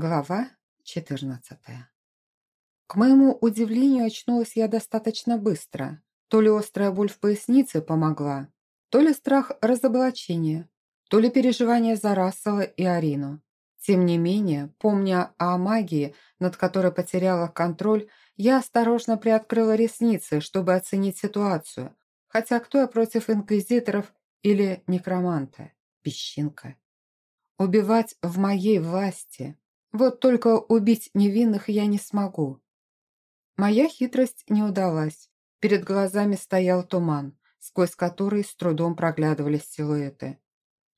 Глава 14 К моему удивлению, очнулась я достаточно быстро. То ли острая боль в пояснице помогла, то ли страх разоблачения, то ли переживание за Рассела и Арину. Тем не менее, помня о магии, над которой потеряла контроль, я осторожно приоткрыла ресницы, чтобы оценить ситуацию. Хотя кто я против инквизиторов или некроманта? Песчинка. Убивать в моей власти вот только убить невинных я не смогу. Моя хитрость не удалась. Перед глазами стоял туман, сквозь который с трудом проглядывались силуэты.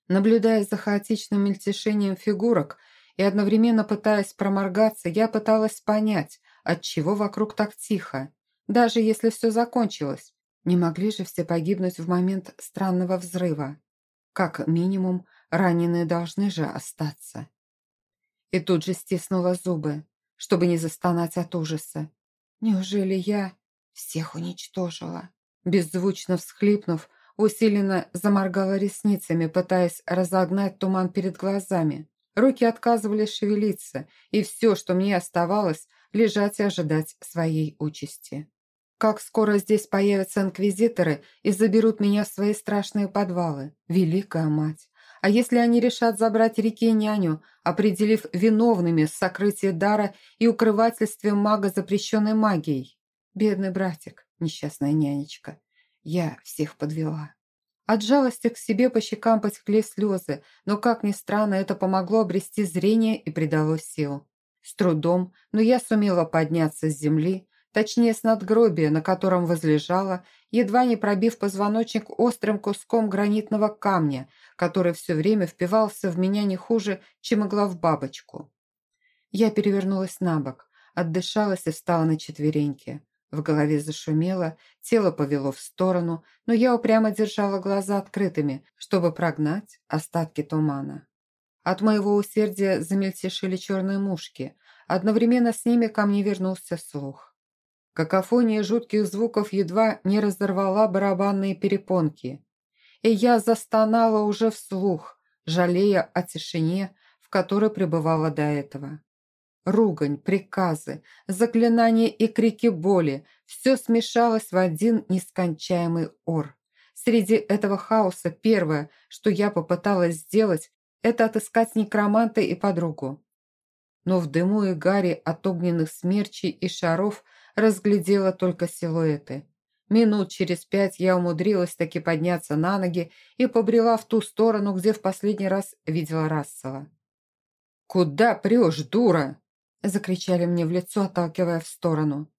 Наблюдая за хаотичным мельтешением фигурок и одновременно пытаясь проморгаться, я пыталась понять, отчего вокруг так тихо. Даже если все закончилось, не могли же все погибнуть в момент странного взрыва. Как минимум, раненые должны же остаться и тут же стиснула зубы, чтобы не застонать от ужаса. Неужели я всех уничтожила? Беззвучно всхлипнув, усиленно заморгала ресницами, пытаясь разогнать туман перед глазами. Руки отказывались шевелиться, и все, что мне оставалось, лежать и ожидать своей участи. Как скоро здесь появятся инквизиторы и заберут меня в свои страшные подвалы, Великая Мать! А если они решат забрать реки няню, определив виновными сокрытие дара и укрывательстве мага запрещенной магией? Бедный братик, несчастная нянечка. Я всех подвела. От жалости к себе по щекам потекли слезы, но, как ни странно, это помогло обрести зрение и придало сил. С трудом, но я сумела подняться с земли, точнее с надгробия, на котором возлежала, едва не пробив позвоночник острым куском гранитного камня, который все время впивался в меня не хуже, чем игла в бабочку. Я перевернулась на бок, отдышалась и встала на четвереньки. В голове зашумело, тело повело в сторону, но я упрямо держала глаза открытыми, чтобы прогнать остатки тумана. От моего усердия замельтешили черные мушки. Одновременно с ними ко мне вернулся слух. Какофония жутких звуков едва не разорвала барабанные перепонки. И я застонала уже вслух, жалея о тишине, в которой пребывала до этого. Ругань, приказы, заклинания и крики боли – все смешалось в один нескончаемый ор. Среди этого хаоса первое, что я попыталась сделать, это отыскать некроманта и подругу. Но в дыму и гаре от огненных смерчей и шаров – разглядела только силуэты. Минут через пять я умудрилась таки подняться на ноги и побрела в ту сторону, где в последний раз видела Рассела. «Куда прешь, дура?» – закричали мне в лицо, отталкивая в сторону.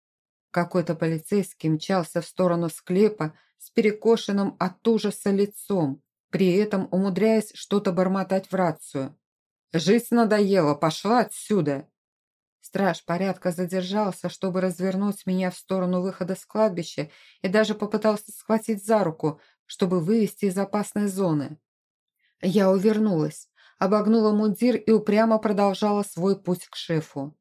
Какой-то полицейский мчался в сторону склепа с перекошенным от ужаса лицом, при этом умудряясь что-то бормотать в рацию. «Жизнь надоела, пошла отсюда!» Страж порядка задержался, чтобы развернуть меня в сторону выхода с кладбища и даже попытался схватить за руку, чтобы вывести из опасной зоны. Я увернулась, обогнула мундир и упрямо продолжала свой путь к шефу.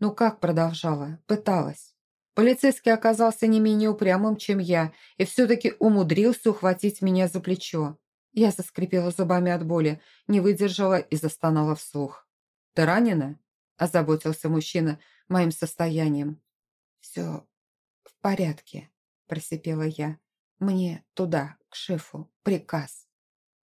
Ну как продолжала? Пыталась. Полицейский оказался не менее упрямым, чем я, и все-таки умудрился ухватить меня за плечо. Я заскрипела зубами от боли, не выдержала и застонала вслух. «Ты ранена?» Озаботился мужчина моим состоянием. «Все в порядке», – просипела я. «Мне туда, к шефу, приказ».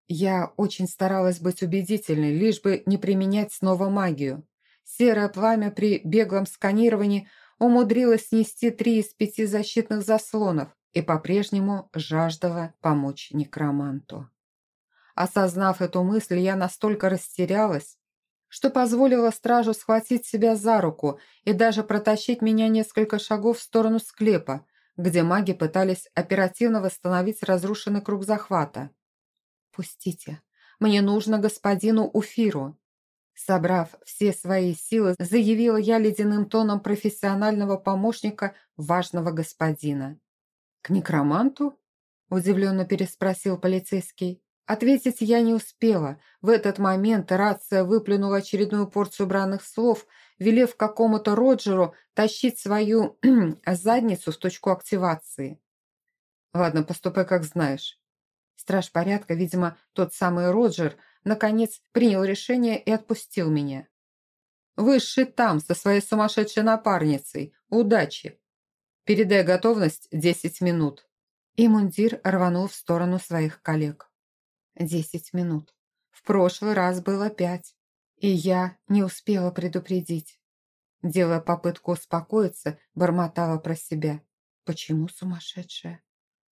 Я очень старалась быть убедительной, лишь бы не применять снова магию. Серое пламя при беглом сканировании умудрилось снести три из пяти защитных заслонов и по-прежнему жаждала помочь некроманту. Осознав эту мысль, я настолько растерялась, что позволило стражу схватить себя за руку и даже протащить меня несколько шагов в сторону склепа, где маги пытались оперативно восстановить разрушенный круг захвата. «Пустите, мне нужно господину Уфиру». Собрав все свои силы, заявила я ледяным тоном профессионального помощника важного господина. «К некроманту?» – удивленно переспросил полицейский. Ответить я не успела. В этот момент рация выплюнула очередную порцию бранных слов, велев какому-то Роджеру тащить свою задницу в точку активации. «Ладно, поступай как знаешь». Страж порядка, видимо, тот самый Роджер, наконец принял решение и отпустил меня. Высший там, со своей сумасшедшей напарницей. Удачи. Передай готовность десять минут». И мундир рванул в сторону своих коллег. Десять минут. В прошлый раз было пять. И я не успела предупредить. Делая попытку успокоиться, бормотала про себя. Почему сумасшедшая?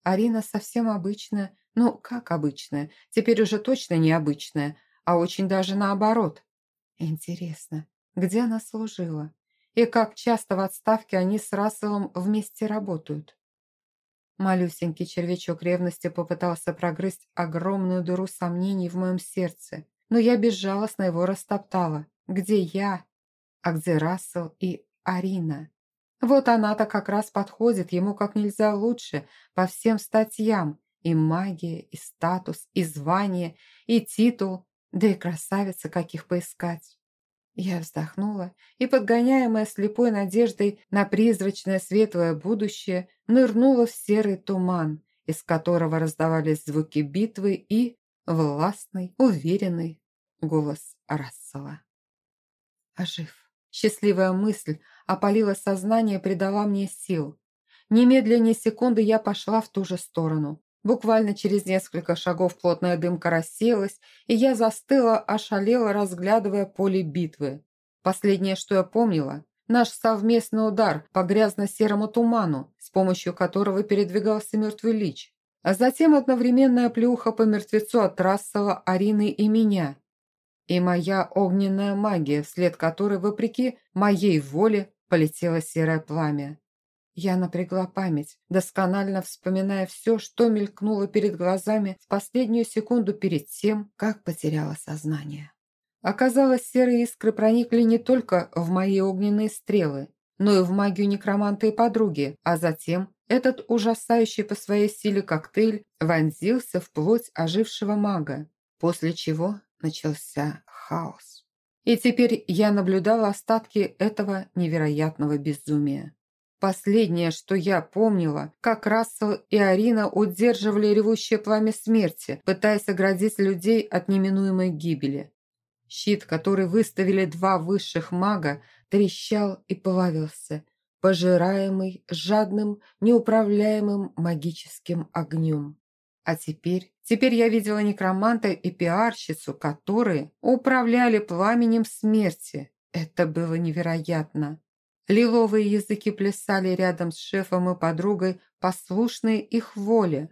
Арина совсем обычная, ну, как обычная, теперь уже точно не обычная, а очень даже наоборот. Интересно, где она служила? И как часто в отставке они с Расселом вместе работают? Малюсенький червячок ревности попытался прогрызть огромную дыру сомнений в моем сердце, но я безжалостно его растоптала. Где я? А где Рассел и Арина? Вот она-то как раз подходит ему как нельзя лучше по всем статьям. И магия, и статус, и звание, и титул, да и красавица, каких поискать. Я вздохнула и, подгоняемая слепой надеждой на призрачное светлое будущее, нырнула в серый туман, из которого раздавались звуки битвы и властный, уверенный голос Рассела. Ожив. Счастливая мысль опалила сознание, придала мне сил. Немедленно секунды я пошла в ту же сторону. Буквально через несколько шагов плотная дымка рассеялась, и я застыла, ошалела, разглядывая поле битвы. Последнее, что я помнила, наш совместный удар по грязно-серому туману, с помощью которого передвигался мертвый лич. А затем одновременная плюха по мертвецу от Рассела, Арины и меня. И моя огненная магия, вслед которой, вопреки моей воле, полетело серое пламя. Я напрягла память, досконально вспоминая все, что мелькнуло перед глазами в последнюю секунду перед тем, как потеряла сознание. Оказалось, серые искры проникли не только в мои огненные стрелы, но и в магию некроманта и подруги, а затем этот ужасающий по своей силе коктейль вонзился в плоть ожившего мага, после чего начался хаос. И теперь я наблюдала остатки этого невероятного безумия. Последнее, что я помнила, как Рассел и Арина удерживали ревущее пламя смерти, пытаясь оградить людей от неминуемой гибели. Щит, который выставили два высших мага, трещал и плавился, пожираемый жадным, неуправляемым магическим огнем. А теперь, теперь я видела некроманта и пиарщицу, которые управляли пламенем смерти. Это было невероятно. Лиловые языки плясали рядом с шефом и подругой, послушные их воле.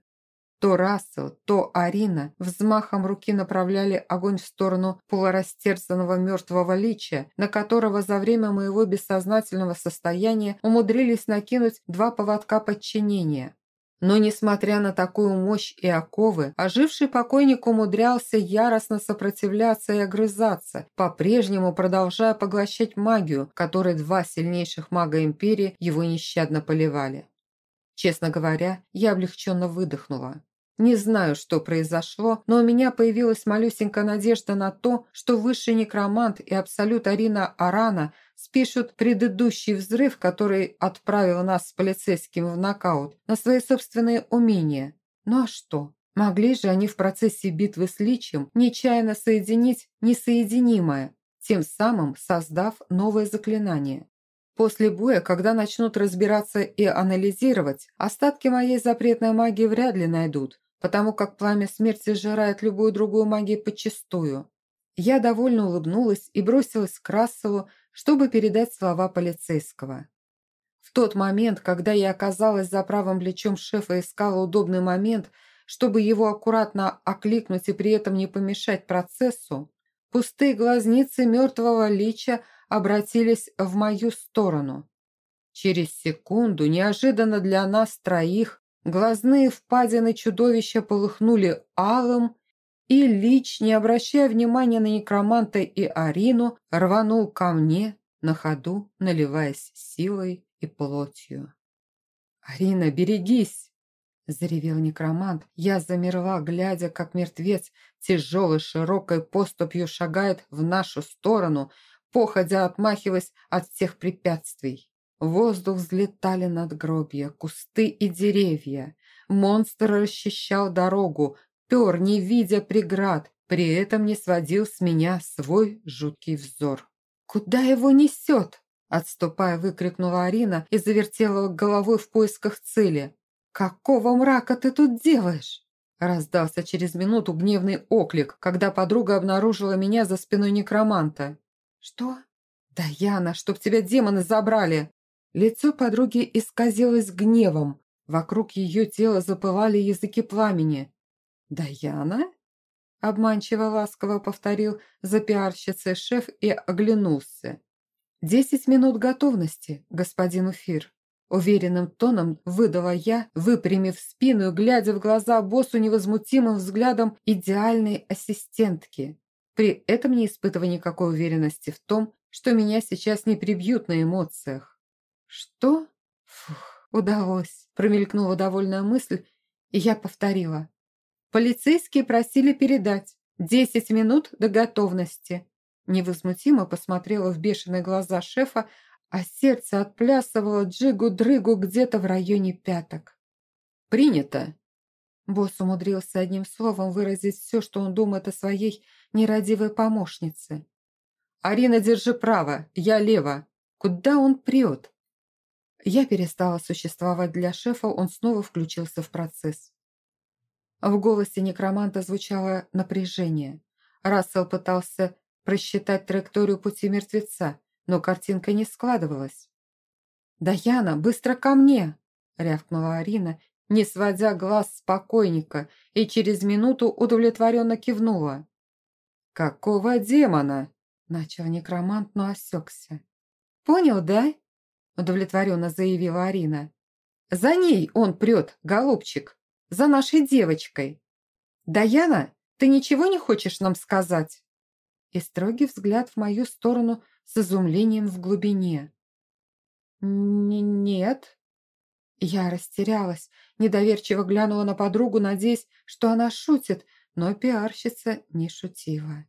То Рассел, то Арина взмахом руки направляли огонь в сторону полурастерзанного мертвого лича, на которого за время моего бессознательного состояния умудрились накинуть два поводка подчинения. Но, несмотря на такую мощь и оковы, оживший покойник умудрялся яростно сопротивляться и огрызаться, по-прежнему продолжая поглощать магию, которой два сильнейших мага Империи его нещадно поливали. Честно говоря, я облегченно выдохнула. Не знаю, что произошло, но у меня появилась малюсенькая надежда на то, что высший некромант и абсолют Арина Арана спишут предыдущий взрыв, который отправил нас с полицейским в нокаут, на свои собственные умения. Ну а что? Могли же они в процессе битвы с Личем нечаянно соединить несоединимое, тем самым создав новое заклинание. После боя, когда начнут разбираться и анализировать, остатки моей запретной магии вряд ли найдут, потому как пламя смерти сжирает любую другую магию подчистую. Я довольно улыбнулась и бросилась к Расселу, чтобы передать слова полицейского. В тот момент, когда я оказалась за правым плечом шефа и искала удобный момент, чтобы его аккуратно окликнуть и при этом не помешать процессу, пустые глазницы мертвого лича обратились в мою сторону. Через секунду, неожиданно для нас троих, Глазные впадины чудовища полыхнули алым, и Лич, не обращая внимания на некроманта и Арину, рванул ко мне, на ходу наливаясь силой и плотью. «Арина, берегись!» – заревел некромант. Я замерла, глядя, как мертвец тяжелой широкой поступью шагает в нашу сторону, походя отмахиваясь от всех препятствий воздух взлетали надгробья, кусты и деревья. Монстр расчищал дорогу, пер, не видя преград, при этом не сводил с меня свой жуткий взор. «Куда его несет?» Отступая, выкрикнула Арина и завертела головой в поисках цели. «Какого мрака ты тут делаешь?» Раздался через минуту гневный оклик, когда подруга обнаружила меня за спиной некроманта. «Что?» «Да, Яна, чтоб тебя демоны забрали!» Лицо подруги исказилось гневом. Вокруг ее тела запылали языки пламени. «Даяна?» Обманчиво ласково повторил за пиарщицей шеф и оглянулся. «Десять минут готовности, господин Уфир». Уверенным тоном выдала я, выпрямив спину и глядя в глаза боссу невозмутимым взглядом идеальной ассистентки. При этом не испытывая никакой уверенности в том, что меня сейчас не прибьют на эмоциях. «Что?» Фух, удалось. Промелькнула довольная мысль, и я повторила. Полицейские просили передать. Десять минут до готовности. Невозмутимо посмотрела в бешеные глаза шефа, а сердце отплясывало джигу-дрыгу где-то в районе пяток. «Принято!» Босс умудрился одним словом выразить все, что он думает о своей нерадивой помощнице. «Арина, держи право, я лево. Куда он прет?» Я перестала существовать для шефа, он снова включился в процесс. В голосе некроманта звучало напряжение. Рассел пытался просчитать траекторию пути мертвеца, но картинка не складывалась. «Даяна, быстро ко мне!» – рявкнула Арина, не сводя глаз с покойника, и через минуту удовлетворенно кивнула. «Какого демона?» – начал некромант, но осекся. «Понял, да?» – удовлетворенно заявила Арина. «За ней он прет, голубчик, за нашей девочкой. Даяна, ты ничего не хочешь нам сказать?» И строгий взгляд в мою сторону – с изумлением в глубине. «Нет». Я растерялась, недоверчиво глянула на подругу, надеясь, что она шутит, но пиарщица не шутила.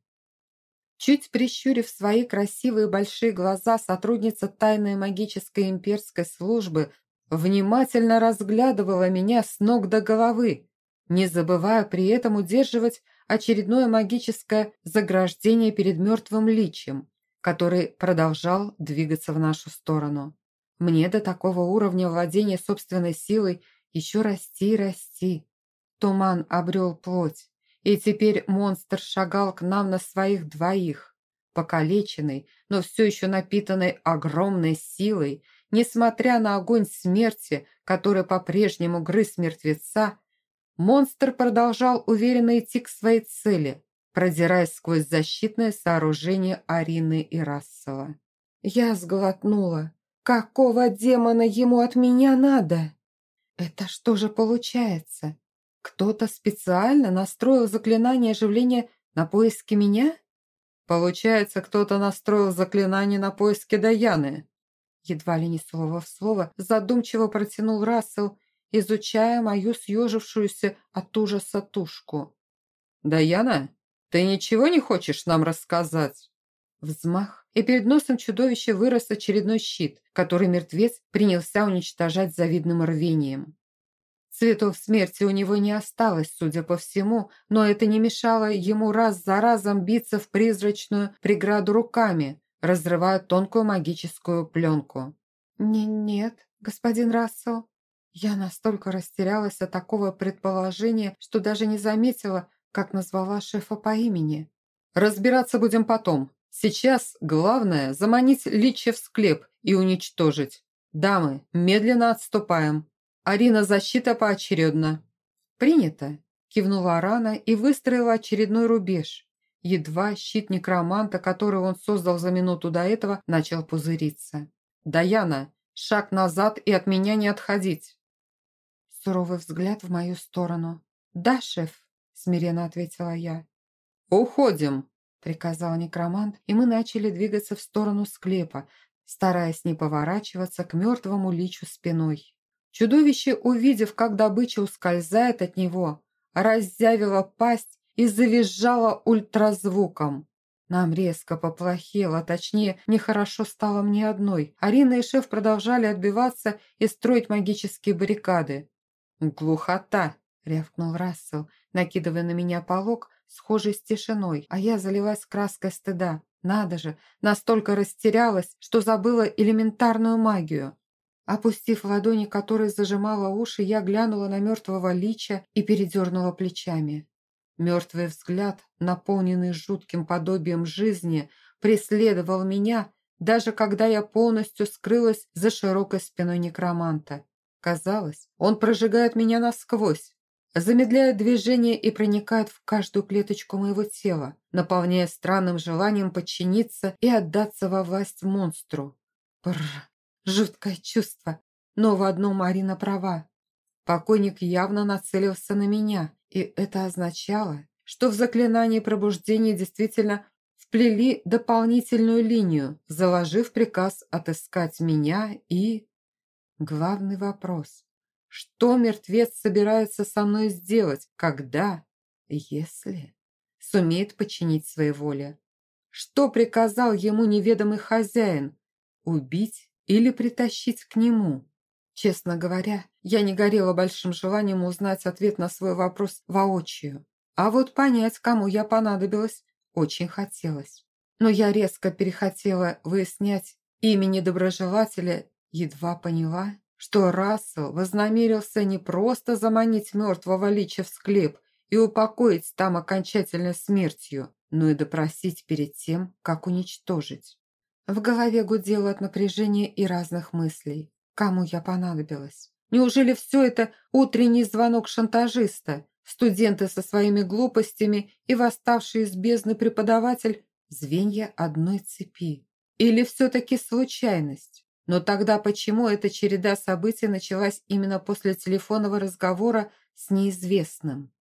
Чуть прищурив свои красивые большие глаза, сотрудница тайной магической имперской службы внимательно разглядывала меня с ног до головы, не забывая при этом удерживать очередное магическое заграждение перед мертвым личем который продолжал двигаться в нашу сторону. Мне до такого уровня владения собственной силой еще расти и расти. Туман обрел плоть, и теперь монстр шагал к нам на своих двоих. Покалеченный, но все еще напитанный огромной силой, несмотря на огонь смерти, который по-прежнему грыз мертвеца, монстр продолжал уверенно идти к своей цели, продираясь сквозь защитное сооружение Арины и Рассела. Я сглотнула. Какого демона ему от меня надо? Это что же получается? Кто-то специально настроил заклинание оживления на поиски меня? Получается, кто-то настроил заклинание на поиски Даяны. Едва ли не слово в слово задумчиво протянул Рассел, изучая мою съежившуюся от ужаса тушку. «Даяна, «Ты ничего не хочешь нам рассказать?» Взмах, и перед носом чудовища вырос очередной щит, который мертвец принялся уничтожать завидным рвением. Цветов смерти у него не осталось, судя по всему, но это не мешало ему раз за разом биться в призрачную преграду руками, разрывая тонкую магическую пленку. Не «Нет, господин Рассел». Я настолько растерялась от такого предположения, что даже не заметила, как назвала шефа по имени. «Разбираться будем потом. Сейчас главное заманить Лича в склеп и уничтожить. Дамы, медленно отступаем. Арина, защита поочередно». «Принято», – кивнула Арана и выстроила очередной рубеж. Едва щит некроманта, который он создал за минуту до этого, начал пузыриться. «Даяна, шаг назад и от меня не отходить!» Суровый взгляд в мою сторону. «Да, шеф!» смиренно ответила я. «Уходим!» – приказал некромант, и мы начали двигаться в сторону склепа, стараясь не поворачиваться к мертвому личу спиной. Чудовище, увидев, как добыча ускользает от него, раззявило пасть и завизжало ультразвуком. Нам резко поплохело, точнее, нехорошо стало мне одной. Арина и шеф продолжали отбиваться и строить магические баррикады. «Глухота!» – рявкнул Рассел, накидывая на меня полог, схожий с тишиной, а я залилась краской стыда. Надо же, настолько растерялась, что забыла элементарную магию. Опустив ладони, которой зажимала уши, я глянула на мертвого лича и передернула плечами. Мертвый взгляд, наполненный жутким подобием жизни, преследовал меня, даже когда я полностью скрылась за широкой спиной некроманта. Казалось, он прожигает меня насквозь, замедляет движение и проникает в каждую клеточку моего тела, наполняя странным желанием подчиниться и отдаться во власть монстру. Бррр, жуткое чувство, но в одном Марина права. Покойник явно нацелился на меня, и это означало, что в заклинании пробуждения действительно вплели дополнительную линию, заложив приказ отыскать меня и... Главный вопрос. Что мертвец собирается со мной сделать, когда, если сумеет подчинить своей воле? Что приказал ему неведомый хозяин? Убить или притащить к нему? Честно говоря, я не горела большим желанием узнать ответ на свой вопрос воочию. А вот понять, кому я понадобилась, очень хотелось. Но я резко перехотела выяснять имени доброжелателя, едва поняла, что Рассел вознамерился не просто заманить мертвого лича в склеп и упокоить там окончательной смертью, но и допросить перед тем, как уничтожить. В голове гудело от напряжения и разных мыслей. Кому я понадобилась? Неужели все это утренний звонок шантажиста? Студенты со своими глупостями и восставший из бездны преподаватель – звенья одной цепи. Или все-таки случайность? Но тогда почему эта череда событий началась именно после телефонного разговора с неизвестным?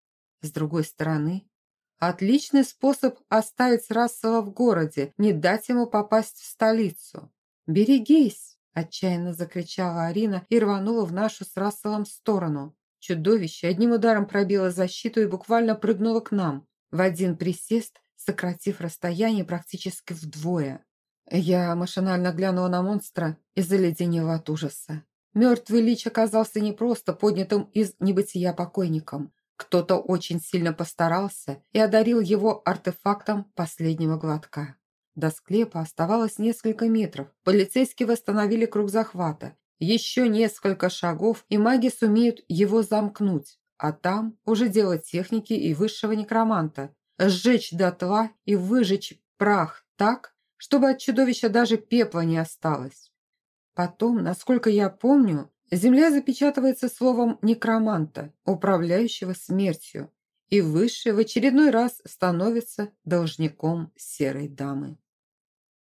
С другой стороны, отличный способ оставить Рассела в городе, не дать ему попасть в столицу. «Берегись!» – отчаянно закричала Арина и рванула в нашу с Расселом сторону. Чудовище одним ударом пробило защиту и буквально прыгнуло к нам, в один присест, сократив расстояние практически вдвое. Я машинально глянула на монстра и заледенела от ужаса. Мертвый лич оказался не просто поднятым из небытия покойником. Кто-то очень сильно постарался и одарил его артефактом последнего глотка. До склепа оставалось несколько метров. Полицейские восстановили круг захвата. Еще несколько шагов, и маги сумеют его замкнуть. А там уже дело техники и высшего некроманта. Сжечь дотла и выжечь прах так, чтобы от чудовища даже пепла не осталось. Потом, насколько я помню, земля запечатывается словом некроманта, управляющего смертью, и Высший в очередной раз становится должником серой дамы.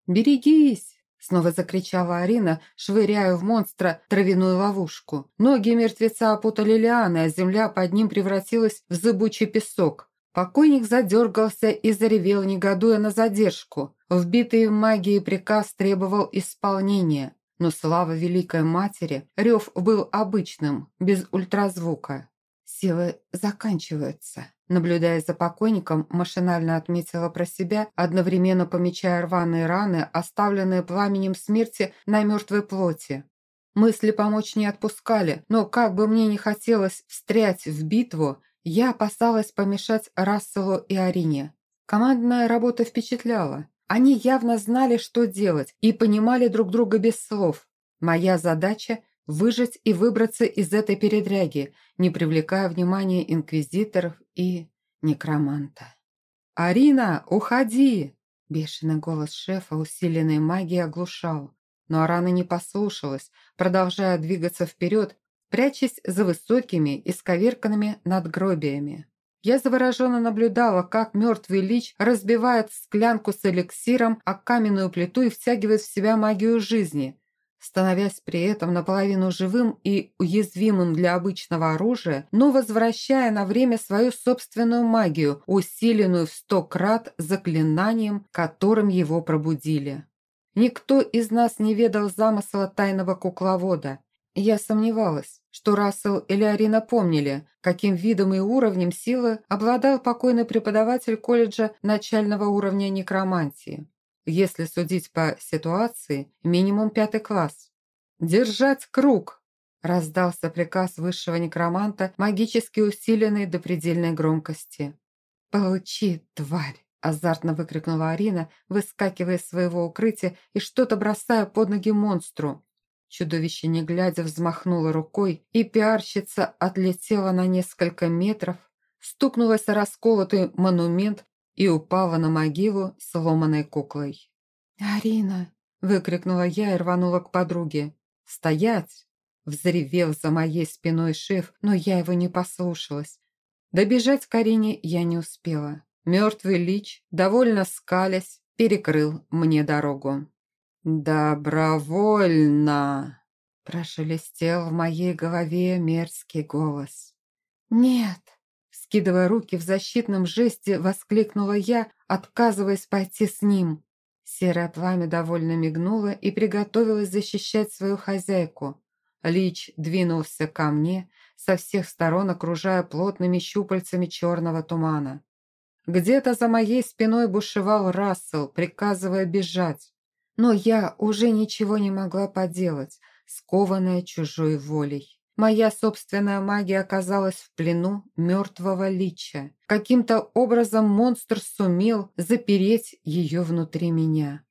«Берегись!» – снова закричала Арина, швыряя в монстра травяную ловушку. Ноги мертвеца опутали лианы, а земля под ним превратилась в зыбучий песок. Покойник задергался и заревел, негодуя на задержку. Вбитый в магии приказ требовал исполнения. Но слава Великой Матери, рев был обычным, без ультразвука. Силы заканчиваются. Наблюдая за покойником, машинально отметила про себя, одновременно помечая рваные раны, оставленные пламенем смерти на мертвой плоти. Мысли помочь не отпускали, но как бы мне не хотелось встрять в битву, я опасалась помешать Расселу и Арине. Командная работа впечатляла. Они явно знали, что делать, и понимали друг друга без слов. Моя задача – выжить и выбраться из этой передряги, не привлекая внимания инквизиторов и некроманта. «Арина, уходи!» Бешеный голос шефа, усиленный магией, оглушал. Но Арана не послушалась, продолжая двигаться вперед, прячась за высокими, исковерканными надгробиями. Я завороженно наблюдала, как мертвый лич разбивает склянку с эликсиром о каменную плиту и втягивает в себя магию жизни, становясь при этом наполовину живым и уязвимым для обычного оружия, но возвращая на время свою собственную магию, усиленную в сто крат заклинанием, которым его пробудили. Никто из нас не ведал замысла тайного кукловода, я сомневалась, что Рассел или Арина помнили, каким видом и уровнем силы обладал покойный преподаватель колледжа начального уровня некромантии. Если судить по ситуации, минимум пятый класс. «Держать круг!» – раздался приказ высшего некроманта, магически усиленный до предельной громкости. «Получи, тварь!» – Азартно выкрикнула Арина, выскакивая из своего укрытия и что-то бросая под ноги монстру. Чудовище, не глядя, взмахнуло рукой, и пиарщица отлетела на несколько метров, стукнулась о расколотый монумент и упала на могилу сломанной куклой. «Арина!» – выкрикнула я и рванула к подруге. «Стоять!» – взревел за моей спиной шеф, но я его не послушалась. Добежать к Арине я не успела. Мертвый лич, довольно скалясь, перекрыл мне дорогу. «Добровольно!» – прошелестел в моей голове мерзкий голос. «Нет!» – скидывая руки в защитном жесте, воскликнула я, отказываясь пойти с ним. Серое пламя довольно мигнуло и приготовилось защищать свою хозяйку. Лич двинулся ко мне, со всех сторон окружая плотными щупальцами черного тумана. Где-то за моей спиной бушевал Рассел, приказывая бежать. Но я уже ничего не могла поделать, скованная чужой волей. Моя собственная магия оказалась в плену мертвого лича. Каким-то образом монстр сумел запереть ее внутри меня.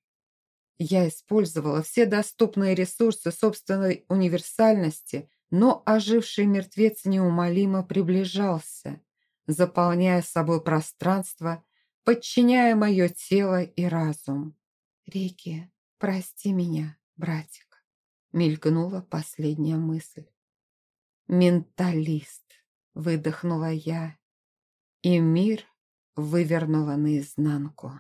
Я использовала все доступные ресурсы собственной универсальности, но оживший мертвец неумолимо приближался заполняя собой пространство, подчиняя мое тело и разум. «Рики, прости меня, братик», — мелькнула последняя мысль. «Менталист», — выдохнула я, и мир вывернула наизнанку.